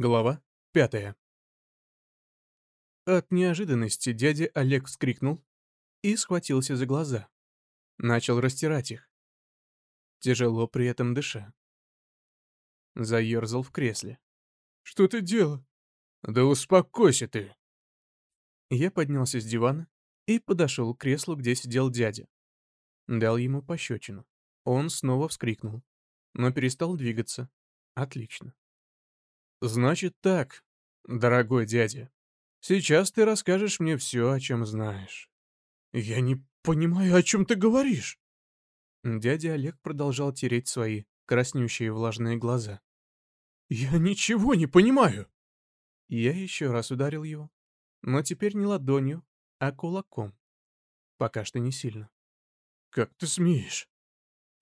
Глава пятая. От неожиданности дядя Олег вскрикнул и схватился за глаза. Начал растирать их. Тяжело при этом дыша. Заерзал в кресле. «Что ты делал?» «Да успокойся ты!» Я поднялся с дивана и подошел к креслу, где сидел дядя. Дал ему пощечину. Он снова вскрикнул, но перестал двигаться. Отлично. «Значит так, дорогой дядя. Сейчас ты расскажешь мне все, о чем знаешь». «Я не понимаю, о чем ты говоришь». Дядя Олег продолжал тереть свои краснющие влажные глаза. «Я ничего не понимаю!» Я еще раз ударил его, но теперь не ладонью, а кулаком. Пока что не сильно. «Как ты смеешь?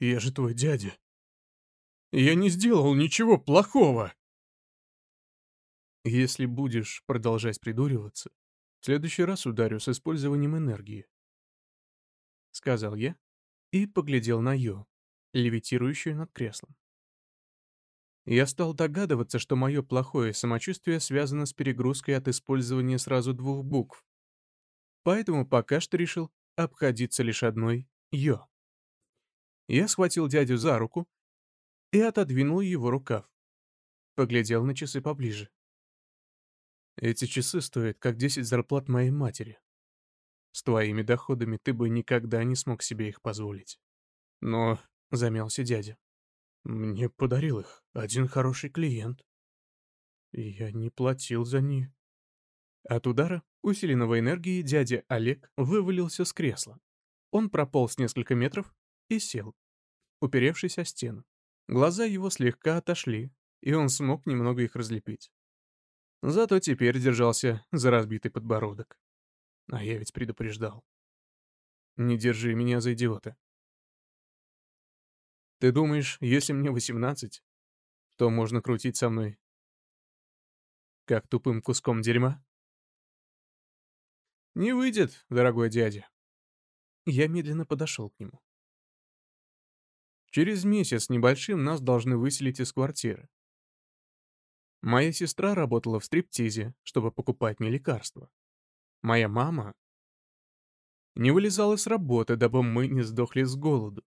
Я же твой дядя. Я не сделал ничего плохого!» Если будешь продолжать придуриваться, в следующий раз ударю с использованием энергии. Сказал я и поглядел на Йо, левитирующую над креслом. Я стал догадываться, что мое плохое самочувствие связано с перегрузкой от использования сразу двух букв. Поэтому пока что решил обходиться лишь одной «Йо». Я схватил дядю за руку и отодвинул его рукав. Поглядел на часы поближе. Эти часы стоят как 10 зарплат моей матери. С твоими доходами ты бы никогда не смог себе их позволить. Но, — замялся дядя, — мне подарил их один хороший клиент. Я не платил за них. От удара, усиленного энергией, дядя Олег вывалился с кресла. Он прополз несколько метров и сел, уперевшись о стену. Глаза его слегка отошли, и он смог немного их разлепить. Зато теперь держался за разбитый подбородок. А я ведь предупреждал. Не держи меня за идиота. Ты думаешь, если мне 18, то можно крутить со мной как тупым куском дерьма? Не выйдет, дорогой дядя. Я медленно подошел к нему. Через месяц небольшим нас должны выселить из квартиры. Моя сестра работала в стриптизе, чтобы покупать мне лекарства. Моя мама не вылезала с работы, дабы мы не сдохли с голоду.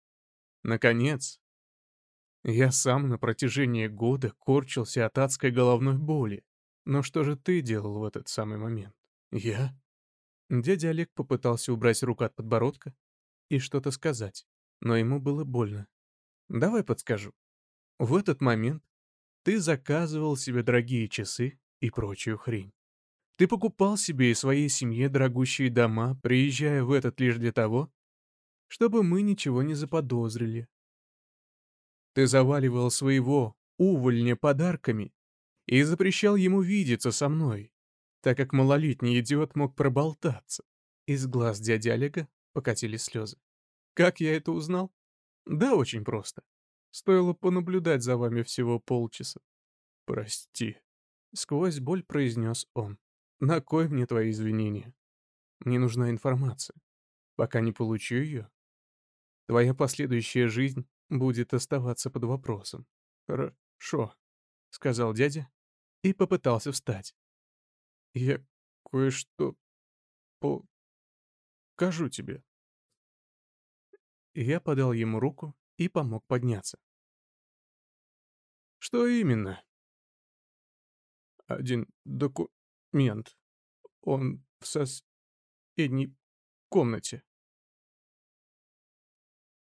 Наконец, я сам на протяжении года корчился от адской головной боли. Но что же ты делал в этот самый момент? Я? Дядя Олег попытался убрать руку от подбородка и что-то сказать, но ему было больно. Давай подскажу. В этот момент ты заказывал себе дорогие часы и прочую хрень. Ты покупал себе и своей семье дорогущие дома, приезжая в этот лишь для того, чтобы мы ничего не заподозрили. Ты заваливал своего увольня подарками и запрещал ему видеться со мной, так как малолетний идиот мог проболтаться. Из глаз дяди Олега покатились слезы. Как я это узнал? Да, очень просто. Стоило понаблюдать за вами всего полчаса. Прости. Сквозь боль произнес он. На кой мне твои извинения? Мне нужна информация. Пока не получу ее, твоя последующая жизнь будет оставаться под вопросом. Хорошо, сказал дядя и попытался встать. Я кое-что покажу тебе. Я подал ему руку и помог подняться. «Что именно?» «Один документ. Он в соседней комнате».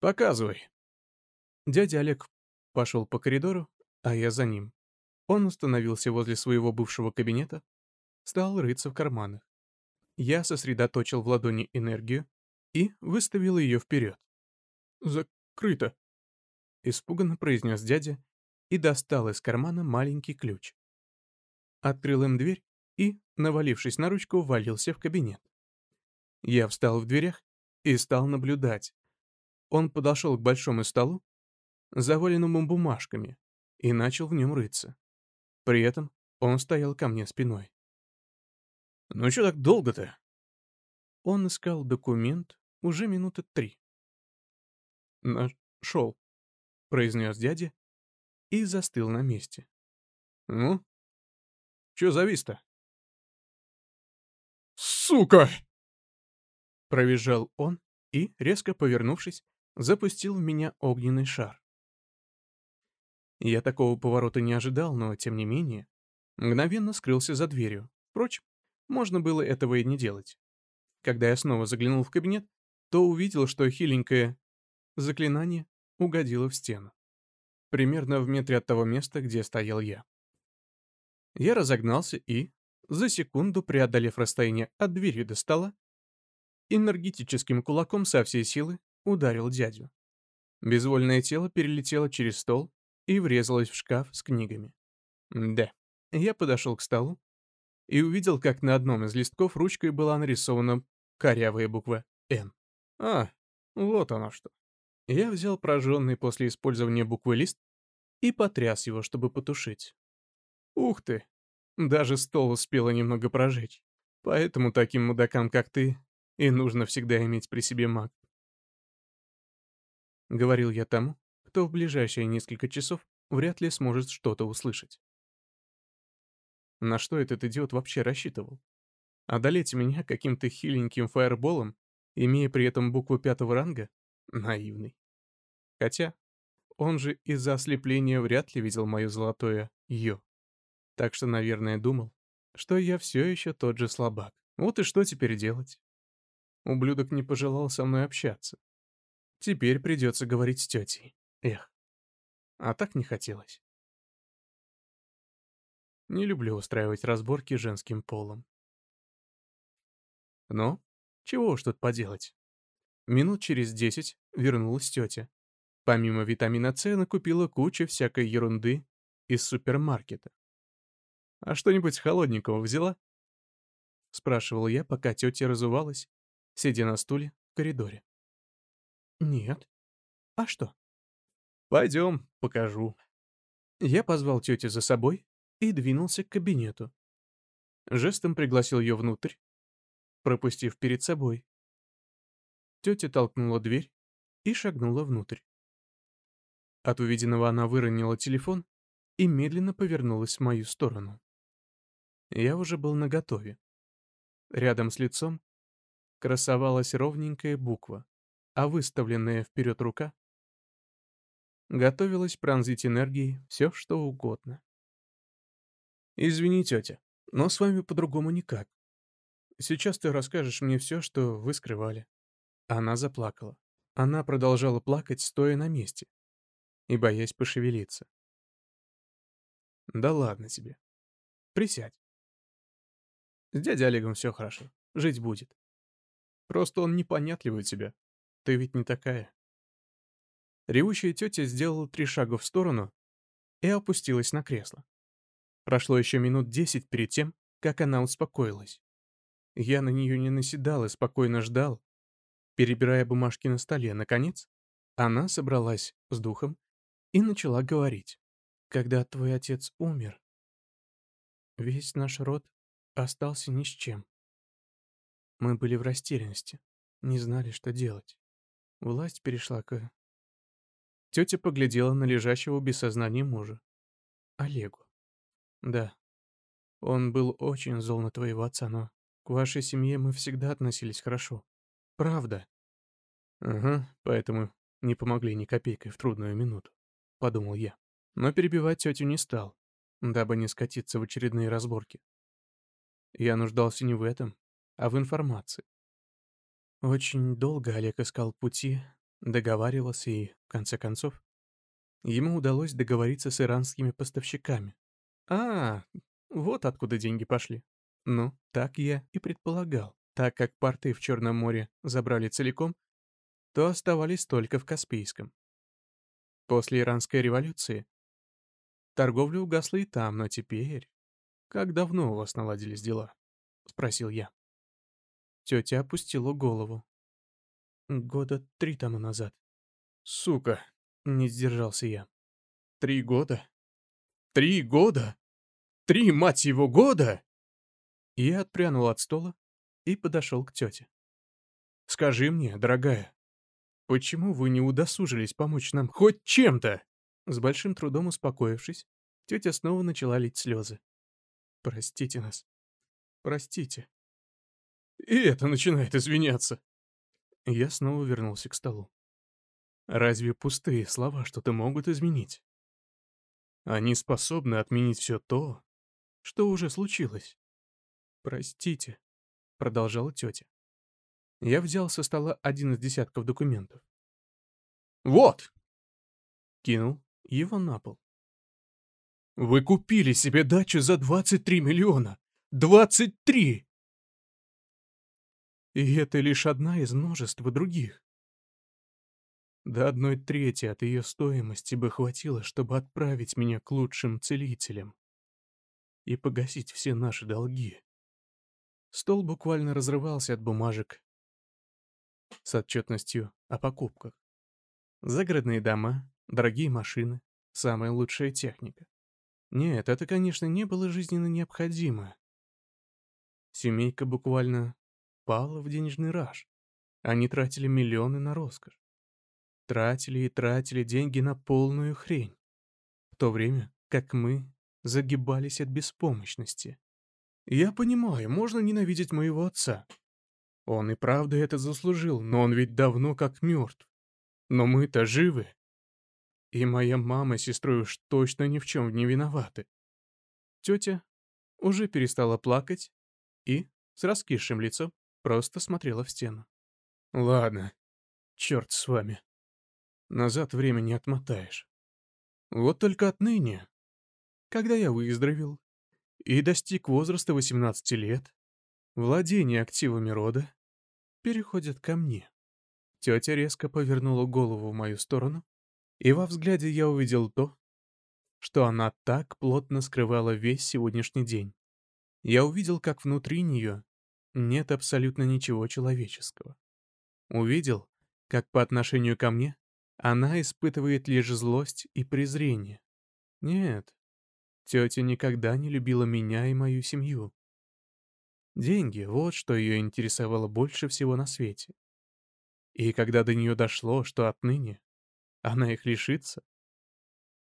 «Показывай». Дядя Олег пошел по коридору, а я за ним. Он остановился возле своего бывшего кабинета, стал рыться в карманах. Я сосредоточил в ладони энергию и выставил ее вперед. «Закрыто», — испуганно произнес дядя и достал из кармана маленький ключ. Открыл им дверь и, навалившись на ручку, ввалился в кабинет. Я встал в дверях и стал наблюдать. Он подошел к большому столу, заваленному бумажками, и начал в нем рыться. При этом он стоял ко мне спиной. «Ну что так долго-то?» Он искал документ уже минуты три. «Нашел», — произнес дядя и застыл на месте. «Ну, Чё завис-то?» «Сука!» Провизжал он и, резко повернувшись, запустил в меня огненный шар. Я такого поворота не ожидал, но, тем не менее, мгновенно скрылся за дверью. Впрочем, можно было этого и не делать. Когда я снова заглянул в кабинет, то увидел, что хиленькое заклинание угодило в стену. Примерно в метре от того места, где стоял я. Я разогнался и, за секунду преодолев расстояние от двери до стола, энергетическим кулаком со всей силы ударил дядю. Безвольное тело перелетело через стол и врезалось в шкаф с книгами. Да, я подошел к столу и увидел, как на одном из листков ручкой была нарисована корявая буква «Н». А, вот оно что. Я взял прожженный после использования буквы лист и потряс его, чтобы потушить. Ух ты, даже стол успела немного прожечь. Поэтому таким мудакам, как ты, и нужно всегда иметь при себе маг. Говорил я тому, кто в ближайшие несколько часов вряд ли сможет что-то услышать. На что этот идиот вообще рассчитывал? Одолеть меня каким-то хиленьким фаерболом, имея при этом букву пятого ранга? Наивный. Хотя, он же из-за ослепления вряд ли видел мое золотое «ё». Так что, наверное, думал, что я все еще тот же слабак. Вот и что теперь делать? Ублюдок не пожелал со мной общаться. Теперь придется говорить с тетей. Эх. А так не хотелось. Не люблю устраивать разборки женским полом. Но чего уж тут поделать. Минут через десять вернулась тетя. Помимо витамина С накупила кучу всякой ерунды из супермаркета. «А что-нибудь холодненького взяла?» Спрашивал я, пока тетя разувалась, сидя на стуле в коридоре. «Нет. А что?» «Пойдем, покажу». Я позвал тетю за собой и двинулся к кабинету. Жестом пригласил ее внутрь, пропустив перед собой. Тетя толкнула дверь и шагнула внутрь. От увиденного она выронила телефон и медленно повернулась в мою сторону. Я уже был наготове. Рядом с лицом красовалась ровненькая буква, а выставленная вперед рука готовилась пронзить энергией все, что угодно. «Извини, тетя, но с вами по-другому никак. Сейчас ты расскажешь мне все, что вы скрывали». Она заплакала. Она продолжала плакать, стоя на месте и боясь пошевелиться. «Да ладно тебе. Присядь. С дядей Олегом все хорошо. Жить будет. Просто он непонятливый у тебя. Ты ведь не такая. Ревущая тетя сделала три шага в сторону и опустилась на кресло. Прошло еще минут десять перед тем, как она успокоилась. Я на нее не наседал и спокойно ждал, перебирая бумажки на столе. Наконец, она собралась с духом и начала говорить. «Когда твой отец умер, весь наш род остался ни с чем. Мы были в растерянности, не знали, что делать. Власть перешла к... Тетя поглядела на лежащего без сознания мужа. Олегу. Да. Он был очень зол на твоего отца, но к вашей семье мы всегда относились хорошо. Правда. Ага, поэтому не помогли ни копейкой в трудную минуту, подумал я. Но перебивать тетю не стал, дабы не скатиться в очередные разборки. Я нуждался не в этом, а в информации. Очень долго Олег искал пути, договаривался и, в конце концов, ему удалось договориться с иранскими поставщиками. А, вот откуда деньги пошли. Ну, так я и предполагал. Так как порты в Черном море забрали целиком, то оставались только в Каспийском. После иранской революции торговля угасла и там, но теперь... «Как давно у вас наладились дела?» — спросил я. Тетя опустила голову. «Года три тому назад». «Сука!» — не сдержался я. «Три года? Три года? Три, мать его, года?» Я отпрянул от стола и подошел к тете. «Скажи мне, дорогая, почему вы не удосужились помочь нам хоть чем-то?» С большим трудом успокоившись, тетя снова начала лить слезы. Простите нас. Простите. И это начинает извиняться. Я снова вернулся к столу. Разве пустые слова что-то могут изменить? Они способны отменить все то, что уже случилось. «Простите», — продолжала тетя. Я взял со стола один из десятков документов. «Вот!» — кинул его на пол. «Вы купили себе дачу за 23 миллиона! 23!» И это лишь одна из множества других. До одной трети от ее стоимости бы хватило, чтобы отправить меня к лучшим целителям и погасить все наши долги. Стол буквально разрывался от бумажек с отчетностью о покупках. Загородные дома, дорогие машины, самая лучшая техника. Нет, это, конечно, не было жизненно необходимо. Семейка буквально пала в денежный раж. Они тратили миллионы на роскошь. Тратили и тратили деньги на полную хрень. В то время, как мы загибались от беспомощности. Я понимаю, можно ненавидеть моего отца. Он и правда это заслужил, но он ведь давно как мертв. Но мы-то живы. И моя мама с сестрой уж точно ни в чем не виноваты. Тетя уже перестала плакать и, с раскисшим лицом, просто смотрела в стену. Ладно, черт с вами. Назад время не отмотаешь. Вот только отныне, когда я выздоровел и достиг возраста 18 лет, владение активами рода переходит ко мне. Тетя резко повернула голову в мою сторону, и во взгляде я увидел то, что она так плотно скрывала весь сегодняшний день. Я увидел, как внутри нее нет абсолютно ничего человеческого. Увидел, как по отношению ко мне она испытывает лишь злость и презрение. Нет, тетя никогда не любила меня и мою семью. Деньги — вот что ее интересовало больше всего на свете. И когда до нее дошло, что отныне она их лишится,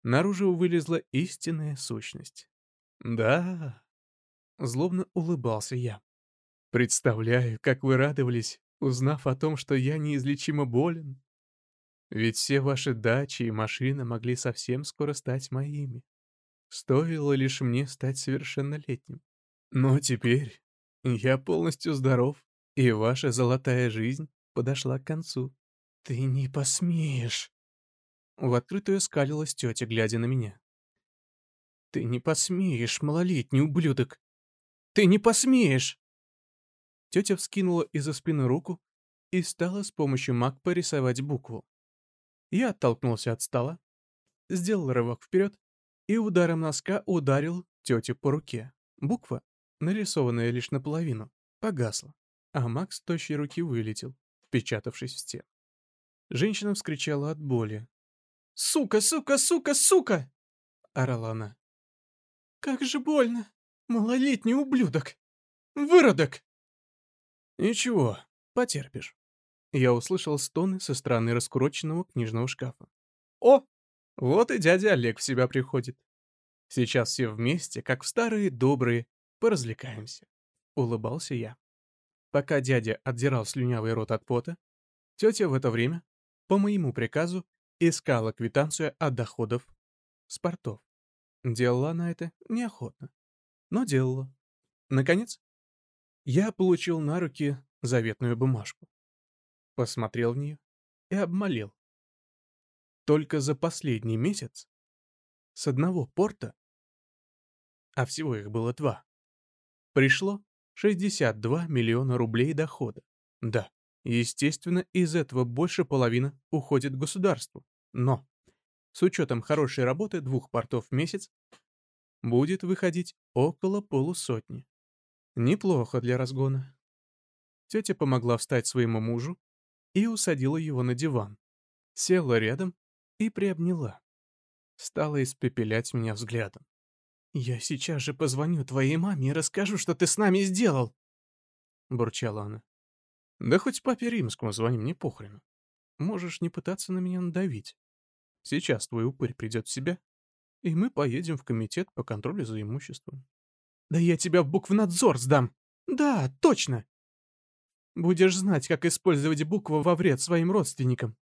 наружу вылезла истинная сущность. Да, злобно улыбался я. Представляю, как вы радовались, узнав о том, что я неизлечимо болен. Ведь все ваши дачи и машины могли совсем скоро стать моими. Стоило лишь мне стать совершеннолетним. Но теперь я полностью здоров, и ваша золотая жизнь подошла к концу. Ты не посмеешь. В открытую скалилась тетя, глядя на меня. Ты не посмеешь, малолетний ублюдок. Ты не посмеешь. Тетя вскинула из-за спины руку и стала с помощью Макпа рисовать букву. Я оттолкнулся от стола, сделал рывок вперед и ударом носка ударил тетю по руке. Буква, нарисованная лишь наполовину, погасла, а Макс тощей руки вылетел, впечатавшись в стену. Женщина вскричала от боли. «Сука, сука, сука, сука!» — орала она. «Как же больно! Малолетний ублюдок! Выродок!» «Ничего, потерпишь». Я услышал стоны со стороны раскуроченного книжного шкафа. «О, вот и дядя Олег в себя приходит. Сейчас все вместе, как в старые добрые, поразвлекаемся», — улыбался я. Пока дядя отдирал слюнявый рот от пота, тетя в это время, по моему приказу, искала квитанцию от доходов с портов. Делала она это неохотно, но делала. Наконец, я получил на руки заветную бумажку посмотрел в нее и обмолел. Только за последний месяц с одного порта, а всего их было два, пришло 62 миллиона рублей дохода. Да, естественно, из этого больше половины уходит государству. Но с учетом хорошей работы двух портов в месяц будет выходить около полусотни. Неплохо для разгона. Тетя помогла встать своему мужу и усадила его на диван. Села рядом и приобняла. Стала испепелять меня взглядом. «Я сейчас же позвоню твоей маме и расскажу, что ты с нами сделал!» Бурчала она. «Да хоть папе римскому звони, мне похрену. Можешь не пытаться на меня надавить. Сейчас твой упырь придет в себя, и мы поедем в комитет по контролю за имуществом. Да я тебя в буквнадзор сдам. Да, точно. Будешь знать, как использовать букву во вред своим родственникам.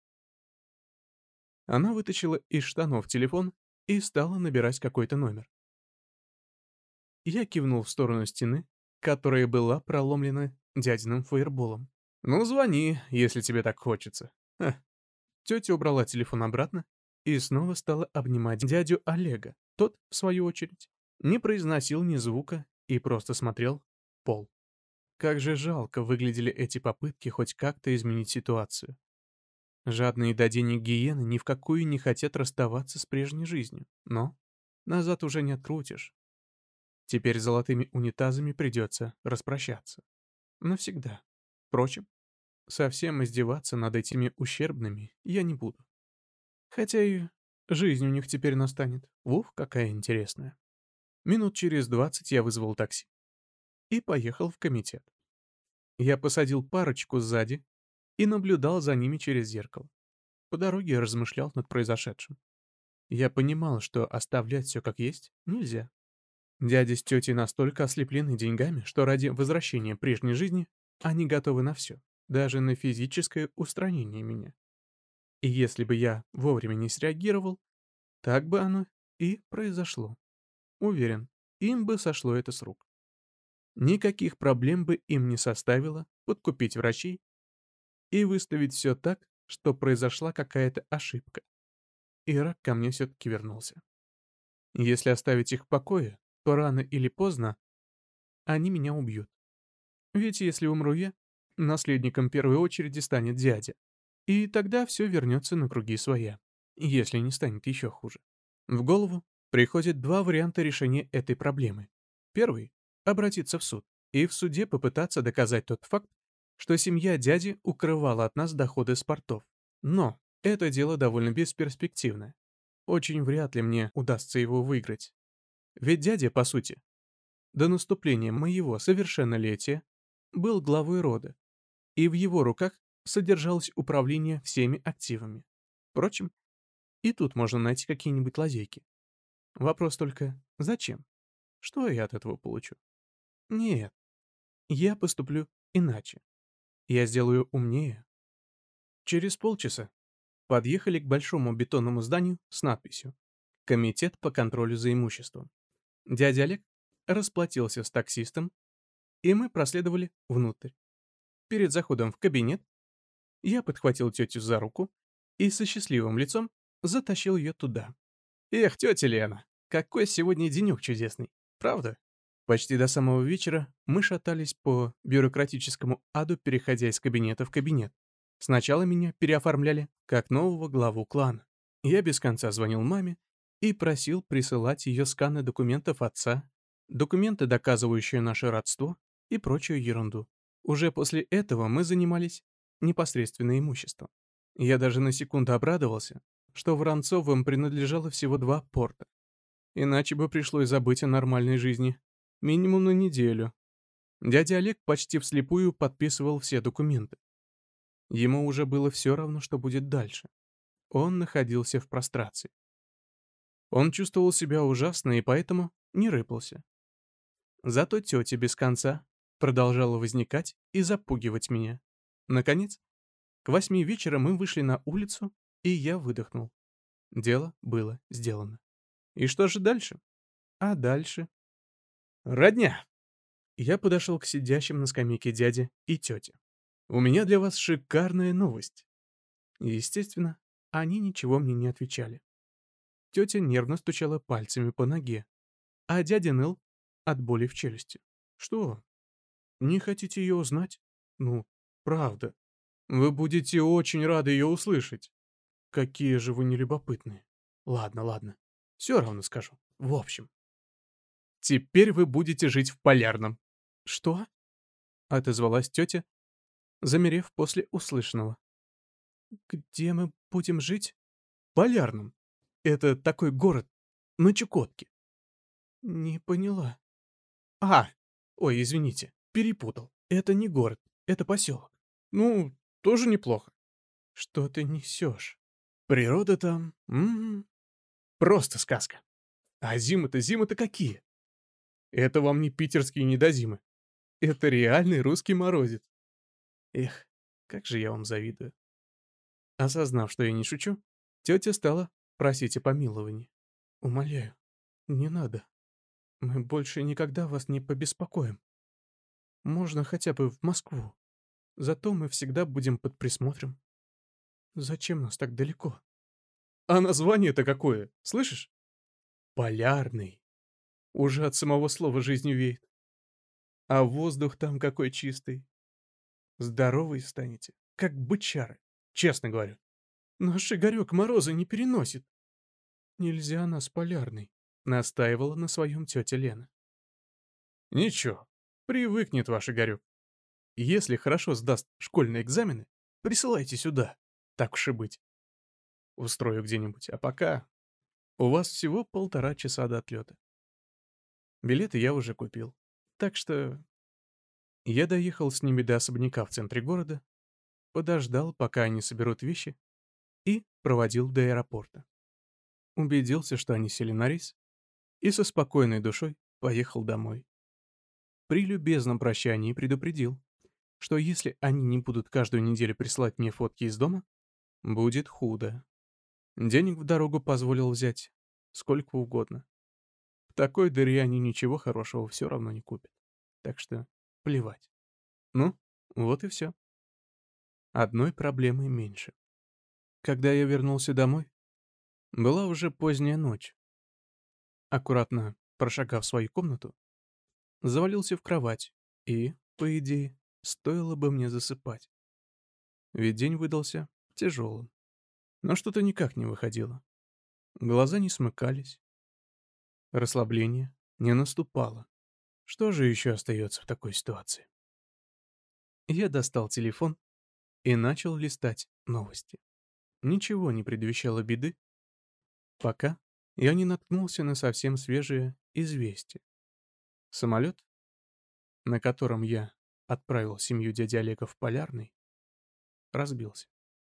Она вытащила из штанов телефон и стала набирать какой-то номер. Я кивнул в сторону стены, которая была проломлена дядиным фаерболом. «Ну, звони, если тебе так хочется». Ха. Тетя убрала телефон обратно и снова стала обнимать дядю Олега. Тот, в свою очередь, не произносил ни звука и просто смотрел пол. Как же жалко выглядели эти попытки хоть как-то изменить ситуацию. Жадные до денег гиены ни в какую не хотят расставаться с прежней жизнью, но назад уже не открутишь. Теперь золотыми унитазами придется распрощаться. Навсегда. Впрочем, совсем издеваться над этими ущербными я не буду. Хотя и жизнь у них теперь настанет. Ух, какая интересная. Минут через двадцать я вызвал такси и поехал в комитет. Я посадил парочку сзади и наблюдал за ними через зеркало. По дороге размышлял над произошедшим. Я понимал, что оставлять все как есть нельзя. Дядя с тетей настолько ослеплены деньгами, что ради возвращения прежней жизни они готовы на все, даже на физическое устранение меня. И если бы я вовремя не среагировал, так бы оно и произошло. Уверен, им бы сошло это с рук. Никаких проблем бы им не составило подкупить врачей и выставить все так, что произошла какая-то ошибка. И рак ко мне все-таки вернулся. Если оставить их в покое, то рано или поздно они меня убьют. Ведь если умру я, наследником первой очереди станет дядя. И тогда все вернется на круги своя, если не станет еще хуже. В голову приходят два варианта решения этой проблемы. Первый — обратиться в суд, и в суде попытаться доказать тот факт, что семья дяди укрывала от нас доходы с портов. Но это дело довольно бесперспективное. Очень вряд ли мне удастся его выиграть. Ведь дядя, по сути, до наступления моего совершеннолетия был главой рода, и в его руках содержалось управление всеми активами. Впрочем, и тут можно найти какие-нибудь лазейки. Вопрос только, зачем? Что я от этого получу? Нет, я поступлю иначе. Я сделаю умнее. Через полчаса подъехали к большому бетонному зданию с надписью «Комитет по контролю за имуществом». Дядя Олег расплатился с таксистом, и мы проследовали внутрь. Перед заходом в кабинет я подхватил тетю за руку и со счастливым лицом затащил ее туда. «Эх, тетя Лена, какой сегодня денек чудесный, правда?» Почти до самого вечера мы шатались по бюрократическому аду, переходя из кабинета в кабинет. Сначала меня переоформляли как нового главу клана. Я без конца звонил маме и просил присылать ее сканы документов отца, документы, доказывающие наше родство и прочую ерунду. Уже после этого мы занимались непосредственно имуществом. Я даже на секунду обрадовался, что Воронцовым принадлежало всего два порта. Иначе бы пришлось забыть о нормальной жизни. Минимум на неделю. Дядя Олег почти вслепую подписывал все документы. Ему уже было все равно, что будет дальше. Он находился в прострации. Он чувствовал себя ужасно и поэтому не рыпался. Зато тетя без конца продолжала возникать и запугивать меня. Наконец, к восьми вечера мы вышли на улицу, и я выдохнул. Дело было сделано. И что же дальше? А дальше? Родня! Я подошел к сидящим на скамейке дяде и тете. У меня для вас шикарная новость. Естественно, они ничего мне не отвечали. Тетя нервно стучала пальцами по ноге, а дядя ныл от боли в челюсти. «Что? Не хотите ее узнать? Ну, правда. Вы будете очень рады ее услышать. Какие же вы нелюбопытные. Ладно, ладно. Все равно скажу. В общем. Теперь вы будете жить в Полярном. Что? Отозвалась тетя, замерев после услышанного. Где мы будем жить? Полярном. Это такой город на Чукотке. Не поняла. А, ой, извините, перепутал. Это не город, это поселок. Ну, тоже неплохо. Что ты несешь? Природа там... М -м -м, просто сказка. А зимы-то, зимы-то какие? Это вам не питерские недозимы. Это реальный русский морозец. Эх, как же я вам завидую. Осознав, что я не шучу, тетя стала просить о помиловании. Умоляю, не надо. Мы больше никогда вас не побеспокоим. Можно хотя бы в Москву. Зато мы всегда будем под присмотром. Зачем нас так далеко? А название-то какое, слышишь? Полярный. Уже от самого слова жизни веет. А воздух там какой чистый. Здоровый станете, как бычары, честно говорю. Наш Игорек мороза не переносит. Нельзя нас полярный, настаивала на своем тетя Лена. Ничего, привыкнет ваш Игорек. Если хорошо сдаст школьные экзамены, присылайте сюда, так уж и быть. Устрою где-нибудь, а пока у вас всего полтора часа до отлета. Билеты я уже купил, так что я доехал с ними до особняка в центре города, подождал, пока они соберут вещи, и проводил до аэропорта. Убедился, что они сели на рейс, и со спокойной душой поехал домой. При любезном прощании предупредил, что если они не будут каждую неделю присылать мне фотки из дома, будет худо. Денег в дорогу позволил взять сколько угодно. В такой дыре они ничего хорошего все равно не купят. Так что плевать. Ну, вот и все. Одной проблемой меньше. Когда я вернулся домой, была уже поздняя ночь. Аккуратно прошагав свою комнату, завалился в кровать и, по идее, стоило бы мне засыпать. Ведь день выдался тяжелым. Но что-то никак не выходило. Глаза не смыкались. Расслабление не наступало. Что же еще остается в такой ситуации? Я достал телефон и начал листать новости. Ничего не предвещало беды, пока я не наткнулся на совсем свежее известие. Самолет, на котором я отправил семью дяди Олега в Полярный, разбился.